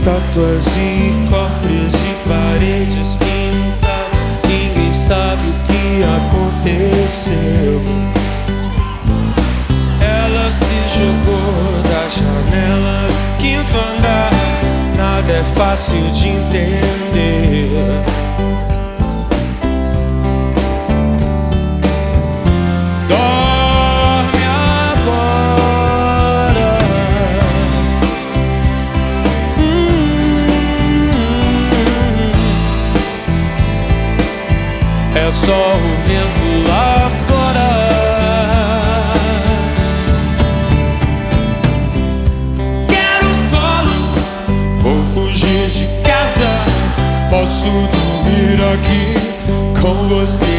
Estátuas e cofres e paredes pintadas. Ninguém sabe o que aconteceu. Ela se jogou da janela, quinto andar. Nada é fácil de entender. só o vento lá fora. Quero colo, vou fugir de casa. Posso dormir aqui com vocês.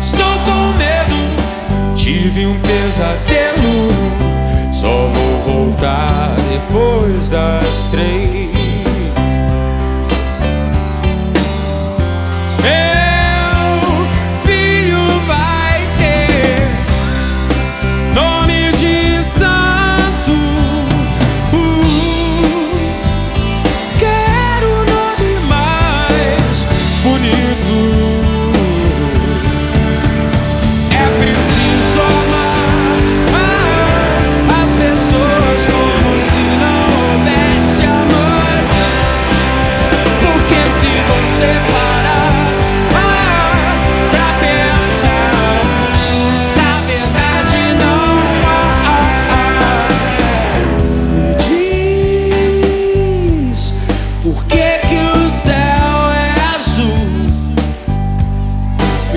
Estou com medo, tive um pesadelo. Só vou voltar depois das três.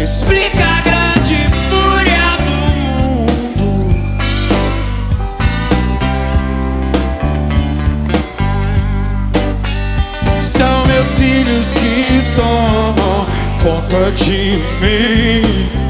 explica a grande fúria do mundo. São meus filhos que tomam conta de mim.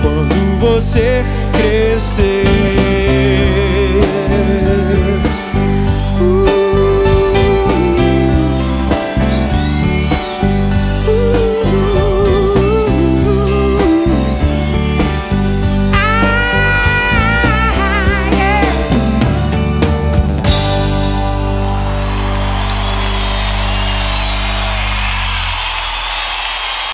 quando você crescer.